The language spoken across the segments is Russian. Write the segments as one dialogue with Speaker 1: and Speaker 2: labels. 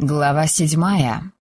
Speaker 1: Глава седьмая.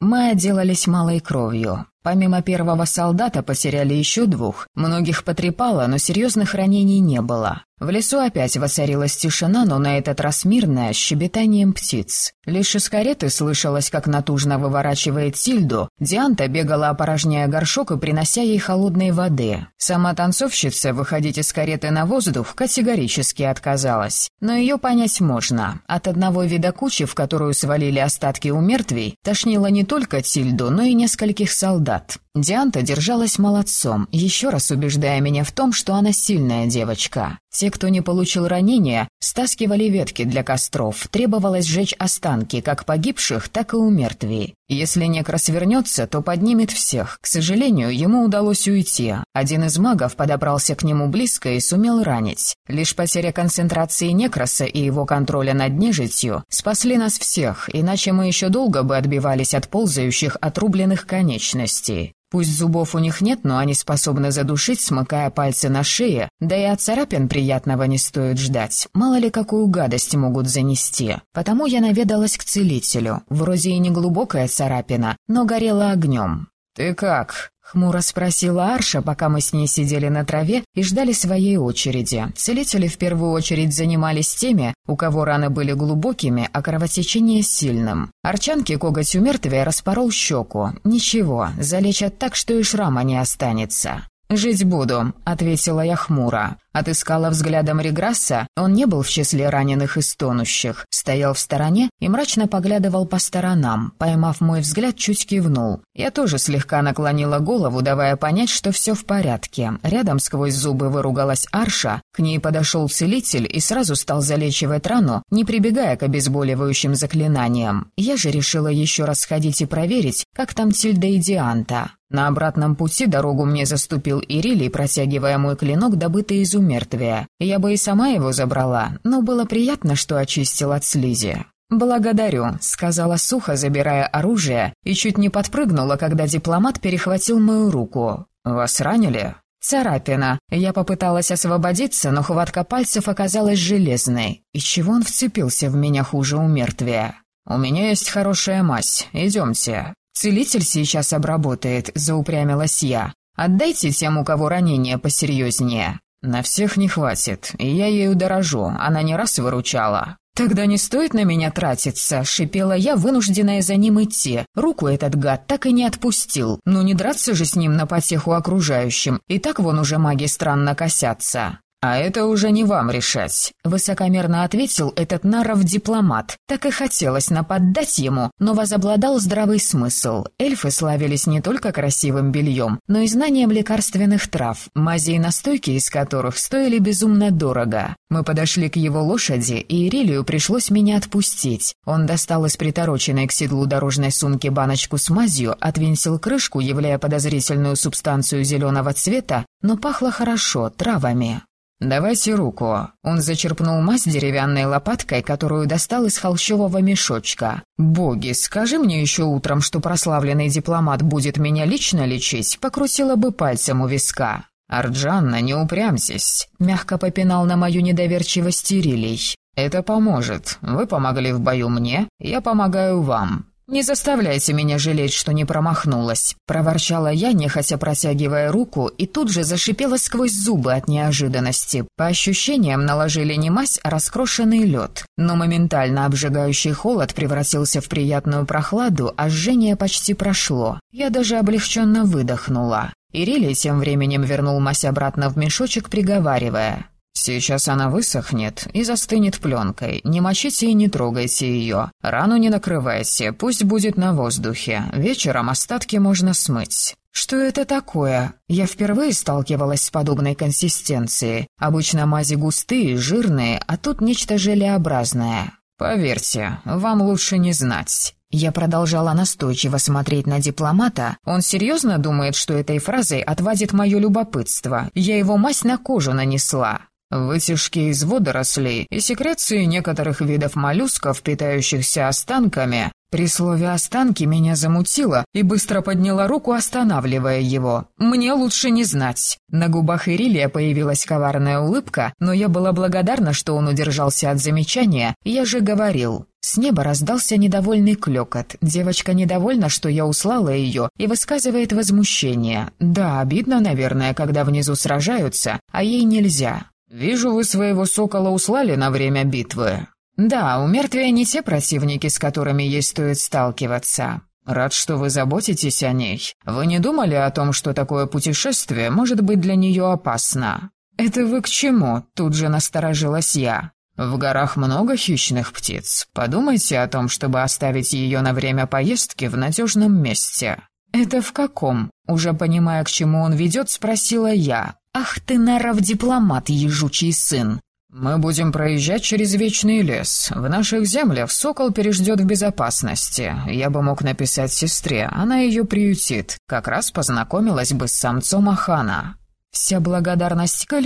Speaker 1: Мы отделались малой кровью. Помимо первого солдата потеряли еще двух. Многих потрепало, но серьезных ранений не было. В лесу опять воцарилась тишина, но на этот раз мирная, с щебетанием птиц. Лишь из кареты слышалось, как натужно выворачивает Сильду. Дианта бегала, опорожняя горшок и принося ей холодной воды. Сама танцовщица выходить из кареты на воздух категорически отказалась. Но ее понять можно. От одного вида кучи, в которую свалили остатки у мертвей, тошнило не только Тильду, но и нескольких солдат. anlat. Дианта держалась молодцом, еще раз убеждая меня в том, что она сильная девочка. Те, кто не получил ранения, стаскивали ветки для костров, требовалось сжечь останки, как погибших, так и у мертвей. Если некрас вернется, то поднимет всех. К сожалению, ему удалось уйти. Один из магов подобрался к нему близко и сумел ранить. Лишь потеря концентрации некраса и его контроля над нежитью спасли нас всех, иначе мы еще долго бы отбивались от ползающих отрубленных конечностей. Пусть зубов у них нет, но они способны задушить, смыкая пальцы на шее, да и от царапин приятного не стоит ждать. Мало ли какую гадость могут занести. Потому я наведалась к целителю. Вроде и не глубокая царапина, но горела огнем. «Ты как?» Хмуро спросила Арша, пока мы с ней сидели на траве и ждали своей очереди. Целители в первую очередь занимались теми, у кого раны были глубокими, а кровотечение сильным. Арчанке коготь у мертвия распорол щеку. Ничего, залечат так, что и шрама не останется. «Жить буду», — ответила я хмуро. Отыскала взглядом Реграсса, он не был в числе раненых и стонущих, стоял в стороне и мрачно поглядывал по сторонам, поймав мой взгляд, чуть кивнул. Я тоже слегка наклонила голову, давая понять, что все в порядке. Рядом сквозь зубы выругалась Арша, к ней подошел целитель и сразу стал залечивать рану, не прибегая к обезболивающим заклинаниям. Я же решила еще раз сходить и проверить, как там Тильда и Дианта. На обратном пути дорогу мне заступил Ирилий, протягивая мой клинок, добытый из умертвия. Я бы и сама его забрала, но было приятно, что очистил от слизи. «Благодарю», — сказала сухо, забирая оружие, и чуть не подпрыгнула, когда дипломат перехватил мою руку. «Вас ранили?» «Царапина. Я попыталась освободиться, но хватка пальцев оказалась железной. И чего он вцепился в меня хуже умертвия?» «У меня есть хорошая мазь. Идемте». «Целитель сейчас обработает», — заупрямилась я. «Отдайте тем, у кого ранение посерьезнее». «На всех не хватит, и я ею дорожу, она не раз выручала». «Тогда не стоит на меня тратиться», — шипела я, вынужденная за ним идти. Руку этот гад так и не отпустил. Ну не драться же с ним на потеху окружающим. И так вон уже маги странно косятся. «А это уже не вам решать», — высокомерно ответил этот наров-дипломат. Так и хотелось наподдать ему, но возобладал здравый смысл. Эльфы славились не только красивым бельем, но и знанием лекарственных трав, мази и настойки из которых стоили безумно дорого. Мы подошли к его лошади, и Ирилию пришлось меня отпустить. Он достал из притороченной к седлу дорожной сумки баночку с мазью, отвинтил крышку, являя подозрительную субстанцию зеленого цвета, но пахло хорошо, травами. «Давайте руку». Он зачерпнул мазь деревянной лопаткой, которую достал из холщового мешочка. «Боги, скажи мне еще утром, что прославленный дипломат будет меня лично лечить, покрутила бы пальцем у виска». «Арджанна, не упрямьтесь», — мягко попинал на мою недоверчивость Ирилий. «Это поможет. Вы помогли в бою мне, я помогаю вам. «Не заставляйте меня жалеть, что не промахнулась», — проворчала я, нехотя протягивая руку, и тут же зашипела сквозь зубы от неожиданности. По ощущениям наложили не мазь, а раскрошенный лед. Но моментально обжигающий холод превратился в приятную прохладу, а жжение почти прошло. Я даже облегченно выдохнула. Ирилий тем временем вернул мазь обратно в мешочек, приговаривая. Сейчас она высохнет и застынет пленкой. Не мочите и не трогайте ее. Рану не накрывайте, пусть будет на воздухе. Вечером остатки можно смыть. Что это такое? Я впервые сталкивалась с подобной консистенцией. Обычно мази густые, жирные, а тут нечто желеобразное. Поверьте, вам лучше не знать. Я продолжала настойчиво смотреть на дипломата. Он серьезно думает, что этой фразой отвадит мое любопытство. Я его мазь на кожу нанесла. Вытяжки из водорослей и секреции некоторых видов моллюсков, питающихся останками, При слове «останки» меня замутило и быстро подняла руку, останавливая его. «Мне лучше не знать». На губах Ирилия появилась коварная улыбка, но я была благодарна, что он удержался от замечания. Я же говорил. С неба раздался недовольный клёкот. Девочка недовольна, что я услала ее, и высказывает возмущение. Да, обидно, наверное, когда внизу сражаются, а ей нельзя. «Вижу, вы своего сокола услали на время битвы». «Да, у мертвия не те противники, с которыми ей стоит сталкиваться. Рад, что вы заботитесь о ней. Вы не думали о том, что такое путешествие может быть для нее опасно?» «Это вы к чему?» — тут же насторожилась я. «В горах много хищных птиц. Подумайте о том, чтобы оставить ее на время поездки в надежном месте». «Это в каком?» Уже понимая, к чему он ведет, спросила я. «Ах ты, наров дипломат, ежучий сын! «Мы будем проезжать через Вечный лес. В наших землях сокол переждет в безопасности. Я бы мог написать сестре, она ее приютит. Как раз познакомилась бы с самцом Ахана». Вся благодарность к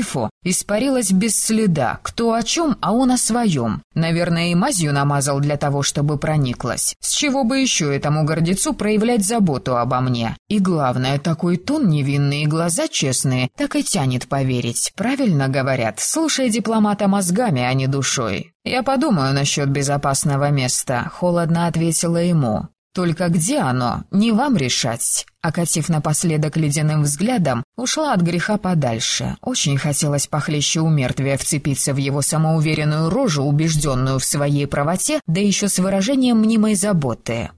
Speaker 1: испарилась без следа. Кто о чем, а он о своем. Наверное, и мазью намазал для того, чтобы прониклась. С чего бы еще этому гордецу проявлять заботу обо мне? И главное, такой тон невинный и глаза честные, так и тянет поверить. Правильно говорят, слушай дипломата мозгами, а не душой. «Я подумаю насчет безопасного места», — холодно ответила ему. Только где оно, не вам решать. Окатив напоследок ледяным взглядом, ушла от греха подальше. Очень хотелось похлеще у мертвия вцепиться в его самоуверенную рожу, убежденную в своей правоте, да еще с выражением мнимой заботы.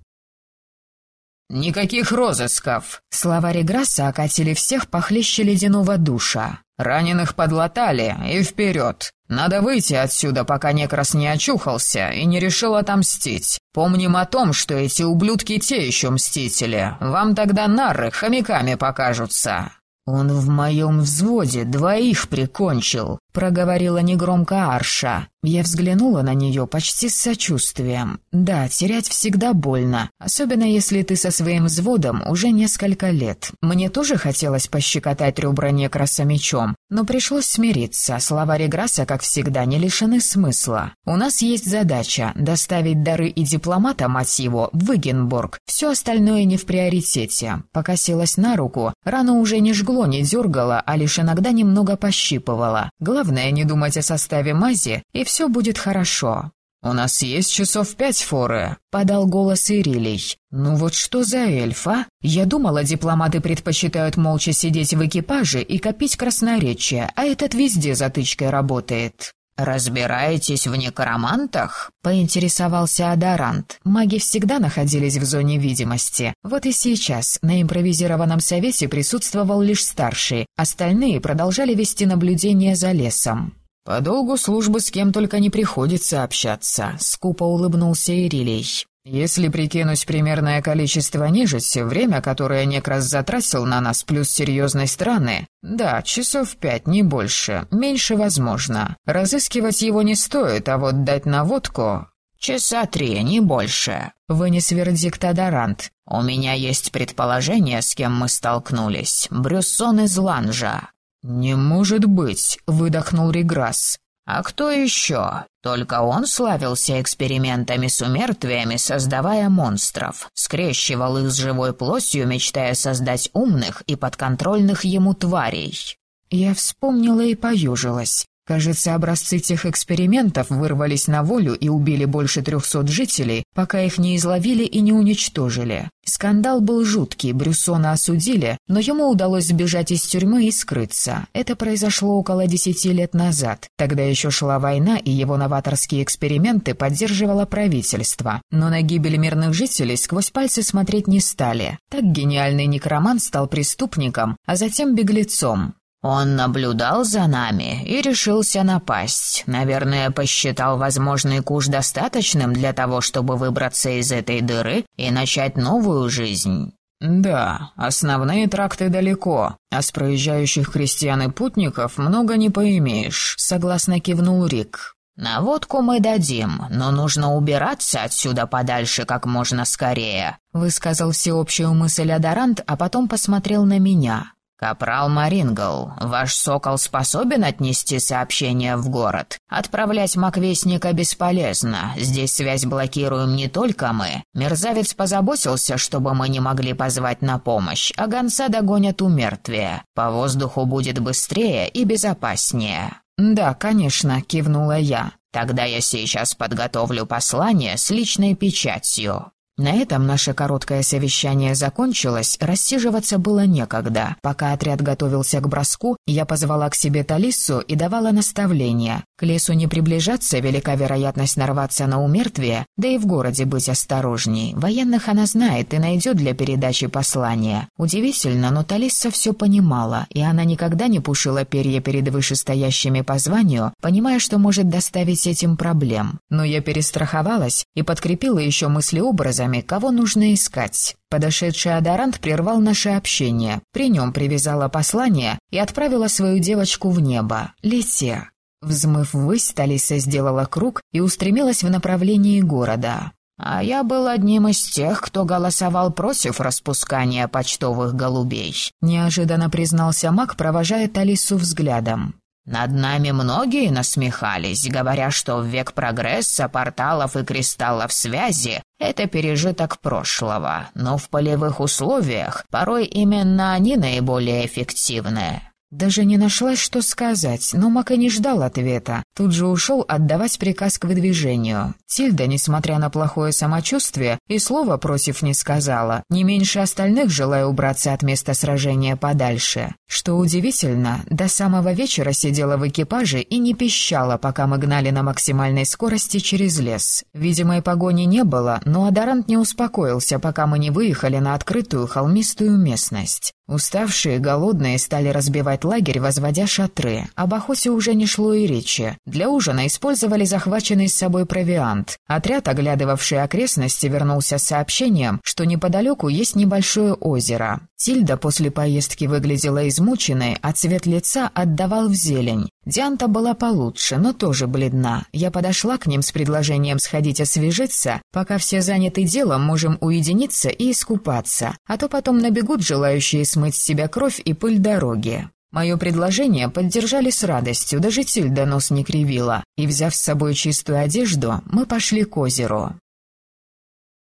Speaker 1: «Никаких розысков!» Слова Реграсса окатили всех похлеще ледяного душа. «Раненых подлатали, и вперед! Надо выйти отсюда, пока некрас не очухался и не решил отомстить. Помним о том, что эти ублюдки те еще мстители. Вам тогда нары хомяками покажутся». «Он в моем взводе двоих прикончил», — проговорила негромко Арша. Я взглянула на нее почти с сочувствием. «Да, терять всегда больно, особенно если ты со своим взводом уже несколько лет. Мне тоже хотелось пощекотать ребра некраса мечом, но пришлось смириться. Слова Реграса, как всегда, не лишены смысла. У нас есть задача — доставить дары и дипломата, мать его, в Игенбург. Все остальное не в приоритете. Покосилась на руку, рану уже не жгло, не дергало, а лишь иногда немного пощипывало. Главное не думать о составе мази, и все будет хорошо. «У нас есть часов пять форы», — подал голос Ирилий. «Ну вот что за эльф, а? Я думала, дипломаты предпочитают молча сидеть в экипаже и копить красноречие, а этот везде затычкой работает». «Разбираетесь в некромантах?» — поинтересовался Адарант. Маги всегда находились в зоне видимости. Вот и сейчас на импровизированном совете присутствовал лишь старший, остальные продолжали вести наблюдение за лесом. «По долгу службы с кем только не приходится общаться», — скупо улыбнулся Ирилей. Если прикинуть примерное количество нежити, время, которое Некрас затратил на нас, плюс серьезность страны, да, часов пять, не больше, меньше возможно. Разыскивать его не стоит, а вот дать наводку... «Часа три, не больше», — вынес вердикт Адарант. «У меня есть предположение, с кем мы столкнулись. Брюссон из Ланжа». «Не может быть», — выдохнул Реграсс. А кто еще? Только он славился экспериментами с умертвиями, создавая монстров, скрещивал их с живой плотью, мечтая создать умных и подконтрольных ему тварей. Я вспомнила и поюжилась. Кажется, образцы тех экспериментов вырвались на волю и убили больше трехсот жителей, пока их не изловили и не уничтожили. Скандал был жуткий, Брюссона осудили, но ему удалось сбежать из тюрьмы и скрыться. Это произошло около десяти лет назад. Тогда еще шла война, и его новаторские эксперименты поддерживало правительство. Но на гибель мирных жителей сквозь пальцы смотреть не стали. Так гениальный некромант стал преступником, а затем беглецом. Он наблюдал за нами и решился напасть. Наверное, посчитал возможный куш достаточным для того, чтобы выбраться из этой дыры и начать новую жизнь. «Да, основные тракты далеко, а с проезжающих крестьян и путников много не поимеешь», — согласно кивнул Рик. «Наводку мы дадим, но нужно убираться отсюда подальше как можно скорее», — высказал всеобщую мысль Адорант, а потом посмотрел на меня.
Speaker 2: «Капрал Марингл, ваш сокол способен отнести сообщение в город? Отправлять маквестника бесполезно. Здесь связь блокируем не только мы. Мерзавец позаботился, чтобы мы не могли позвать на помощь, а гонца догонят у мертвия. По воздуху будет быстрее и безопаснее».
Speaker 1: «Да, конечно», — кивнула я.
Speaker 2: «Тогда я сейчас подготовлю послание с личной печатью».
Speaker 1: На этом наше короткое совещание закончилось, рассиживаться было некогда. Пока отряд готовился к броску, я позвала к себе Талиссу и давала наставления. К лесу не приближаться, велика вероятность нарваться на умертвие, да и в городе быть осторожней. Военных она знает и найдет для передачи послания. Удивительно, но Талисса все понимала, и она никогда не пушила перья перед вышестоящими по званию, понимая, что может доставить этим проблем. Но я перестраховалась и подкрепила еще мыслеобразами, кого нужно искать. Подошедший Адарант прервал наше общение. При нем привязала послание и отправила свою девочку в небо. «Лете». Взмыв ввысь, Талиса сделала круг и устремилась в направлении города.
Speaker 2: «А я был одним из тех, кто голосовал против распускания почтовых голубей», —
Speaker 1: неожиданно признался маг, провожая Талису взглядом.
Speaker 2: «Над нами многие насмехались, говоря, что в век прогресса, порталов и кристаллов связи — это пережиток прошлого, но в полевых условиях порой именно они наиболее эффективны».
Speaker 1: Даже не нашлась, что сказать, но Мака не ждал ответа. Тут же ушел отдавать приказ к выдвижению. Тильда, несмотря на плохое самочувствие, и слова против не сказала, не меньше остальных желая убраться от места сражения подальше. Что удивительно, до самого вечера сидела в экипаже и не пищала, пока мы гнали на максимальной скорости через лес. Видимой погони не было, но Адарант не успокоился, пока мы не выехали на открытую холмистую местность. Уставшие, голодные стали разбивать лагерь, возводя шатры. Об охоте уже не шло и речи. Для ужина использовали захваченный с собой провиант. Отряд, оглядывавший окрестности, вернулся с сообщением, что неподалеку есть небольшое озеро. Тильда после поездки выглядела измученной, а цвет лица отдавал в зелень. Дианта была получше, но тоже бледна. Я подошла к ним с предложением сходить освежиться, пока все заняты делом, можем уединиться и искупаться, а то потом набегут желающие смыть с себя кровь и пыль дороги. Мое предложение поддержали с радостью, даже Тильда нос не кривила, и, взяв с собой чистую одежду, мы пошли к озеру.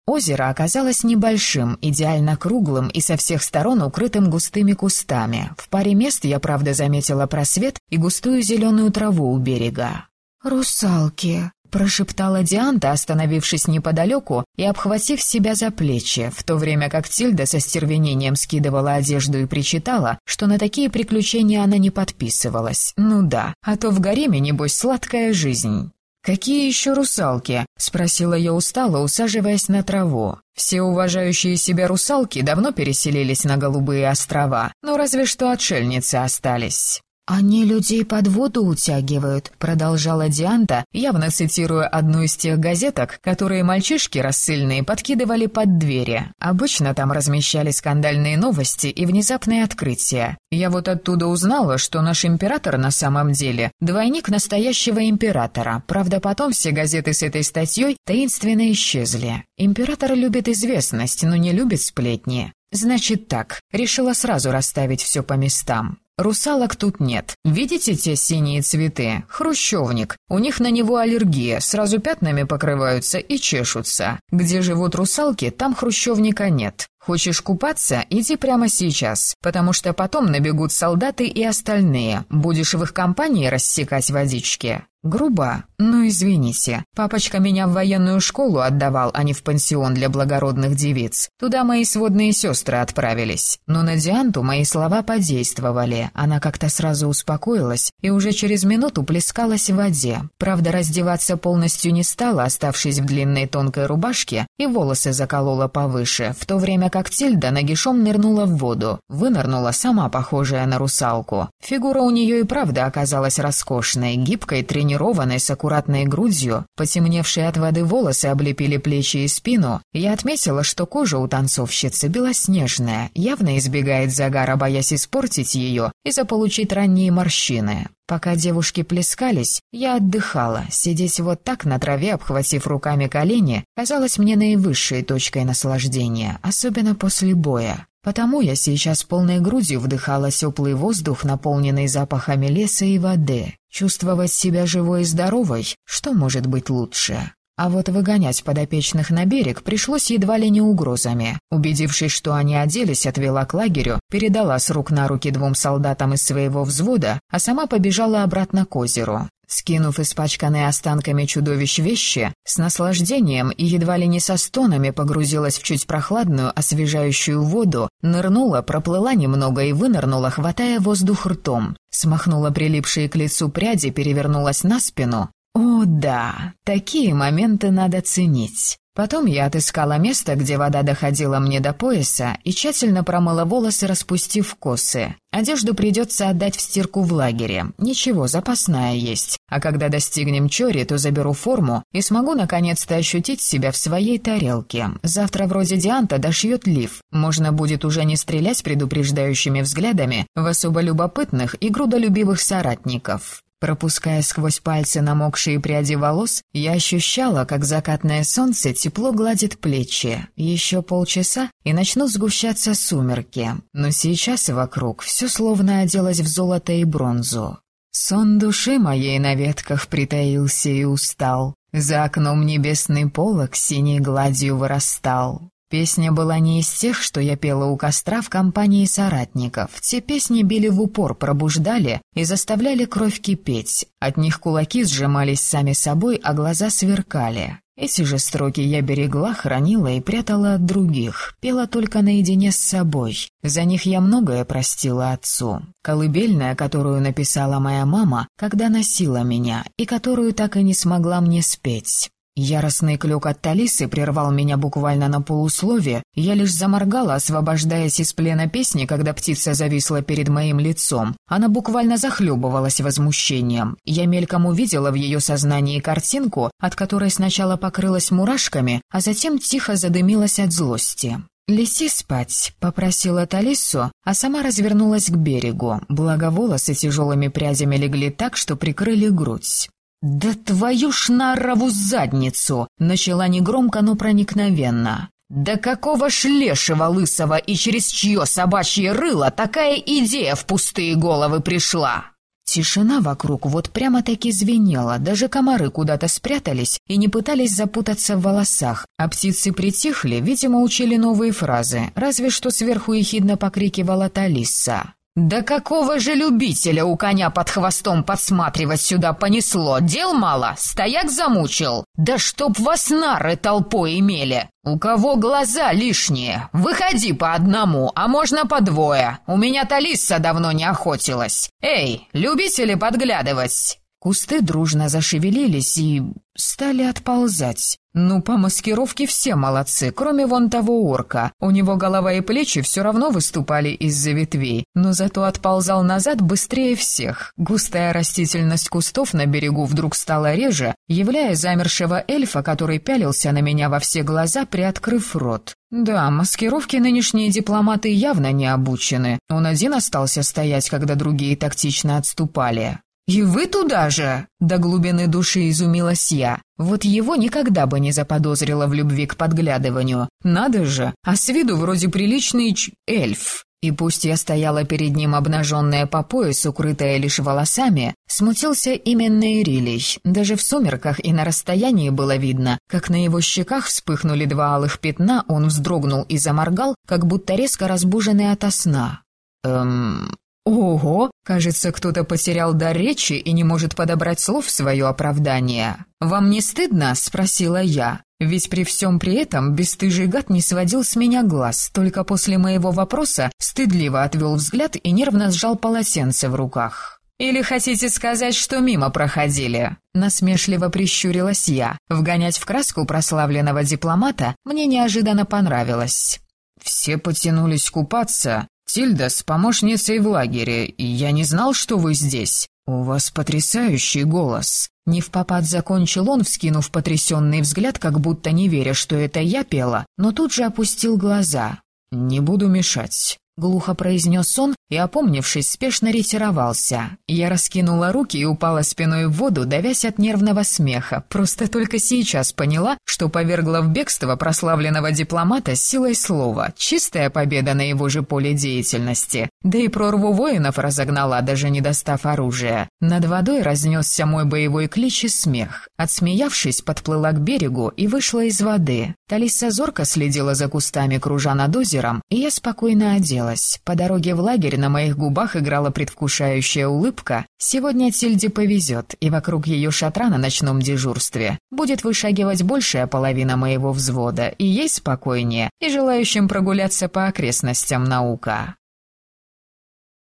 Speaker 1: Озеро оказалось небольшим, идеально круглым и со всех сторон укрытым густыми кустами. В паре мест я, правда, заметила просвет и густую зеленую траву у берега. «Русалки», — прошептала Дианта, остановившись неподалеку и обхватив себя за плечи, в то время как Тильда со стервенением скидывала одежду и причитала, что на такие приключения она не подписывалась. Ну да, а то в гареме, небось, сладкая жизнь. «Какие еще русалки?» — спросила я устало, усаживаясь на траву. Все уважающие себя русалки давно переселились на Голубые острова, но разве что отшельницы остались. «Они людей под воду утягивают», — продолжала Дианта, явно цитируя одну из тех газеток, которые мальчишки рассыльные подкидывали под двери. Обычно там размещали скандальные новости и внезапные открытия. Я вот оттуда узнала, что наш император на самом деле двойник настоящего императора. Правда, потом все газеты с этой статьей таинственно исчезли. Император любит известность, но не любит сплетни. Значит так, решила сразу расставить все по местам. Русалок тут нет. Видите те синие цветы? Хрущевник. У них на него аллергия, сразу пятнами покрываются и чешутся. Где живут русалки, там хрущевника нет. Хочешь купаться? Иди прямо сейчас, потому что потом набегут солдаты и остальные. Будешь в их компании рассекать водички. Грубо, ну извините. Папочка меня в военную школу отдавал, а не в пансион для благородных девиц. Туда мои сводные сестры отправились. Но на Дианту мои слова подействовали. Она как-то сразу успокоилась и уже через минуту плескалась в воде. Правда, раздеваться полностью не стала, оставшись в длинной тонкой рубашке, и волосы заколола повыше, в то время как Тильда нагишом нырнула в воду. Вынырнула сама похожая на русалку. Фигура у нее и правда оказалась роскошной, гибкой, тренированной, тренированной с аккуратной грудью, потемневшие от воды волосы облепили плечи и спину, я отметила, что кожа у танцовщицы белоснежная, явно избегает загара, боясь испортить ее и заполучить ранние морщины. Пока девушки плескались, я отдыхала. Сидеть вот так на траве, обхватив руками колени, казалось мне наивысшей точкой наслаждения, особенно после боя. Потому я сейчас полной грудью вдыхала теплый воздух, наполненный запахами леса и воды. Чувствовать себя живой и здоровой, что может быть лучше? А вот выгонять подопечных на берег пришлось едва ли не угрозами. Убедившись, что они оделись, отвела к лагерю, передала с рук на руки двум солдатам из своего взвода, а сама побежала обратно к озеру. Скинув испачканные останками чудовищ вещи, с наслаждением и едва ли не со стонами погрузилась в чуть прохладную, освежающую воду, нырнула, проплыла немного и вынырнула, хватая воздух ртом. Смахнула прилипшие к лицу пряди, перевернулась на спину, о, да, такие моменты надо ценить. Потом я отыскала место, где вода доходила мне до пояса, и тщательно промыла волосы, распустив косы. Одежду придется отдать в стирку в лагере. Ничего, запасная есть. А когда достигнем Чори, то заберу форму и смогу наконец-то ощутить себя в своей тарелке. Завтра вроде Дианта дошьет лиф. Можно будет уже не стрелять предупреждающими взглядами в особо любопытных и грудолюбивых соратников. Пропуская сквозь пальцы намокшие пряди волос, я ощущала, как закатное солнце тепло гладит плечи. Еще полчаса, и начнут сгущаться сумерки. Но сейчас вокруг все словно оделось в золото и бронзу. Сон души моей на ветках притаился и устал. За окном небесный полог синей гладью вырастал. Песня была не из тех, что я пела у костра в компании соратников. Те песни били в упор, пробуждали и заставляли кровь кипеть. От них кулаки сжимались сами собой, а глаза сверкали. Эти же строки я берегла, хранила и прятала от других, пела только наедине с собой. За них я многое простила отцу. Колыбельная, которую написала моя мама, когда носила меня, и которую так и не смогла мне спеть. Яростный клюк от Талисы прервал меня буквально на полуслове, я лишь заморгала, освобождаясь из плена песни, когда птица зависла перед моим лицом. Она буквально захлебывалась возмущением. Я мельком увидела в ее сознании картинку, от которой сначала покрылась мурашками, а затем тихо задымилась от злости. «Леси спать», — попросила Талису, а сама развернулась к берегу, благо волосы тяжелыми прядями легли так, что прикрыли грудь. «Да твою ж нарову задницу!» — начала негромко, но проникновенно. «Да какого ж лешего лысого и через чье собачье рыло такая идея в пустые головы пришла?» Тишина вокруг вот прямо-таки звенела, даже комары куда-то спрятались и не пытались запутаться в волосах, а птицы притихли, видимо, учили новые фразы, разве что сверху ехидно покрикивала Талиса. «Да какого же любителя у коня под хвостом подсматривать сюда понесло? Дел мало, стояк замучил. Да чтоб вас нары толпой имели! У кого глаза лишние? Выходи по одному, а можно по двое. У меня Талисса давно не охотилась. Эй, любители подглядывать!» Кусты дружно зашевелились и стали отползать. Ну, по маскировке все молодцы, кроме вон того орка. У него голова и плечи все равно выступали из-за ветвей, но зато отползал назад быстрее всех. Густая растительность кустов на берегу вдруг стала реже, являя замершего эльфа, который пялился на меня во все глаза, приоткрыв рот. Да, маскировки нынешние дипломаты явно не обучены. Он один остался стоять, когда другие тактично отступали. «И вы туда же?» — до глубины души изумилась я. Вот его никогда бы не заподозрила в любви к подглядыванию. Надо же, а с виду вроде приличный ч... эльф. И пусть я стояла перед ним обнаженная по пояс, укрытая лишь волосами, смутился именно Ирилий. Даже в сумерках и на расстоянии было видно, как на его щеках вспыхнули два алых пятна, он вздрогнул и заморгал, как будто резко разбуженный ото сна. «Эм, «Ого! Кажется, кто-то потерял дар речи и не может подобрать слов в свое оправдание. Вам не стыдно?» — спросила я. Ведь при всем при этом бесстыжий гад не сводил с меня глаз, только после моего вопроса стыдливо отвел взгляд и нервно сжал полотенце в руках. «Или хотите сказать, что мимо проходили?» Насмешливо прищурилась я. Вгонять в краску прославленного дипломата мне неожиданно понравилось. Все потянулись купаться, «Тильда с помощницей в лагере, я не знал, что вы здесь. У вас потрясающий голос». Не в попад закончил он, вскинув потрясенный взгляд, как будто не веря, что это я пела, но тут же опустил глаза. «Не буду мешать. Глухо произнес он и, опомнившись, спешно ретировался. Я раскинула руки и упала спиной в воду, давясь от нервного смеха. Просто только сейчас поняла, что повергла в бегство прославленного дипломата силой слова. Чистая победа на его же поле деятельности. Да и прорву воинов разогнала, даже не достав оружия. Над водой разнесся мой боевой клич и смех. Отсмеявшись, подплыла к берегу и вышла из воды. Талиса зорко следила за кустами, кружа над озером, и я спокойно оделась. По дороге в лагерь на моих губах играла предвкушающая улыбка. Сегодня Тильде повезет, и вокруг ее шатра на ночном дежурстве будет вышагивать большая половина моего взвода, и ей спокойнее, и желающим прогуляться по окрестностям наука.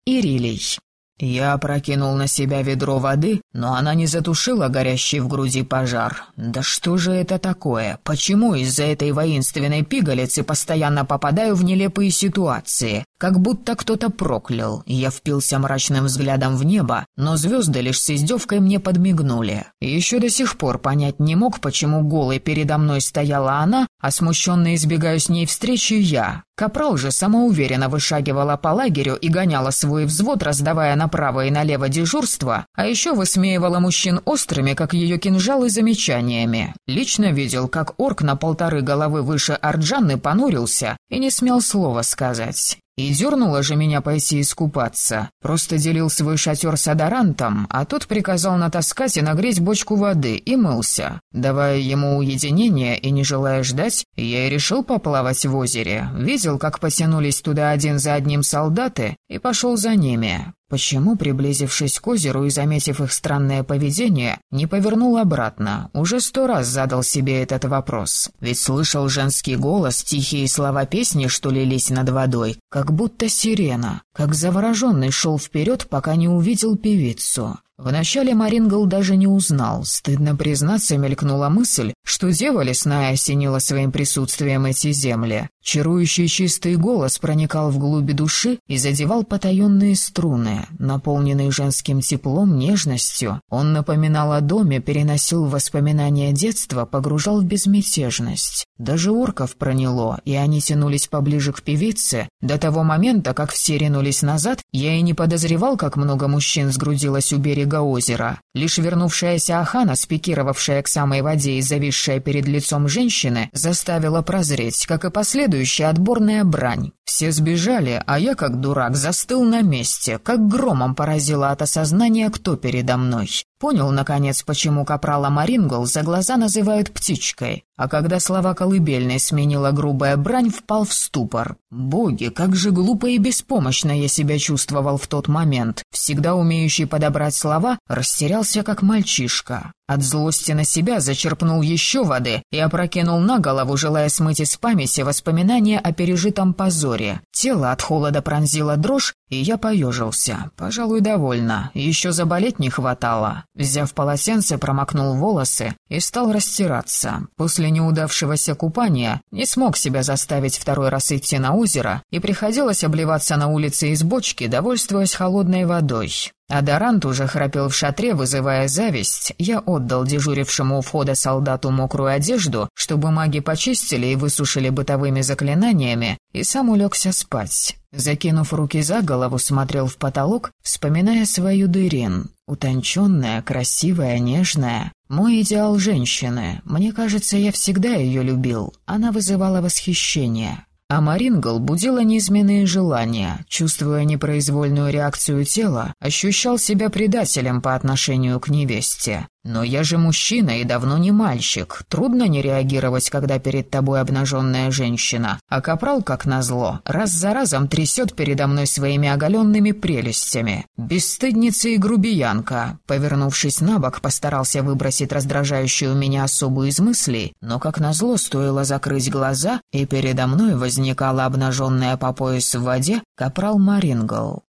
Speaker 1: Ирилий.
Speaker 2: Я опрокинул на себя ведро воды, но она не затушила горящий в груди пожар. Да что же это такое? Почему из-за этой воинственной пигалицы постоянно попадаю в нелепые ситуации? Как будто кто-то проклял. Я впился мрачным взглядом в небо, но звезды лишь с издевкой мне подмигнули. еще до сих пор понять не мог, почему голой передо мной стояла она, а смущенно избегаю с ней встречи я. Капрал же самоуверенно вышагивала по лагерю и гоняла свой взвод, раздавая направо и налево дежурство, а еще высмеивала мужчин острыми, как ее кинжалы, замечаниями. Лично видел, как орк на полторы головы выше Арджаны понурился и не смел слова сказать. И дернуло же меня пойти искупаться. Просто делил свой шатер с Адорантом, а тот приказал натаскать и нагреть бочку воды, и мылся. Давая ему уединение и не желая ждать, я и решил поплавать в озере. Видел, как потянулись туда один за одним солдаты, и пошел за ними. Почему, приблизившись к озеру и заметив их странное поведение, не повернул обратно? Уже сто раз задал себе этот вопрос. Ведь слышал женский голос, тихие слова песни, что лились над водой, как будто сирена. Как завороженный шел вперед, пока не увидел певицу. Вначале Марингл даже не узнал. Стыдно признаться, мелькнула мысль, что дева лесная осенила своим присутствием эти земли. Чарующий чистый голос проникал в глуби души и задевал потаенные струны. Наполненный женским теплом, нежностью, он напоминал о доме, переносил воспоминания детства, погружал в безмятежность. Даже орков проняло, и они тянулись поближе к певице. До того момента, как все ринулись назад, я и не подозревал, как много мужчин сгрудилось у берега озера. Лишь вернувшаяся Ахана, спикировавшая к самой воде и зависшая перед лицом женщины, заставила прозреть, как и последовательно, следующая отборная брань. Все сбежали, а я, как дурак, застыл на месте, как громом поразило от осознания, кто передо мной. Понял, наконец, почему капрала Марингол за глаза называют птичкой, а когда слова колыбельной сменила грубая брань, впал в ступор. Боги, как же глупо и беспомощно я себя чувствовал в тот момент. Всегда умеющий подобрать слова, растерялся как мальчишка. От злости на себя зачерпнул еще воды и опрокинул на голову, желая смыть из памяти воспоминания о пережитом позоре. Тело от холода пронзило дрожь, и я поежился. Пожалуй, довольно. Еще заболеть не хватало. Взяв полотенце, промокнул волосы и стал растираться. После неудавшегося купания не смог себя заставить второй раз идти на озеро, и приходилось обливаться на улице из бочки, довольствуясь холодной водой. Адорант уже храпел в шатре, вызывая зависть. Я отдал дежурившему у входа солдату мокрую одежду, чтобы маги почистили и высушили бытовыми заклинаниями, и сам улегся спать. Закинув руки за голову, смотрел в потолок, вспоминая свою дырин. Утонченная, красивая, нежная. Мой идеал женщины. Мне кажется, я всегда ее любил. Она вызывала восхищение. А Марингл будила неизменные желания, чувствуя непроизвольную реакцию тела, ощущал себя предателем по отношению к невесте. «Но я же мужчина и давно не мальчик. Трудно не реагировать, когда перед тобой обнаженная женщина. А капрал, как назло, раз за разом трясет передо мной своими оголенными прелестями. Бесстыдница и грубиянка». Повернувшись на бок, постарался выбросить раздражающую меня особу из мыслей, но, как назло, стоило закрыть глаза, и передо мной возникала обнаженная по пояс в воде капрал Марингл.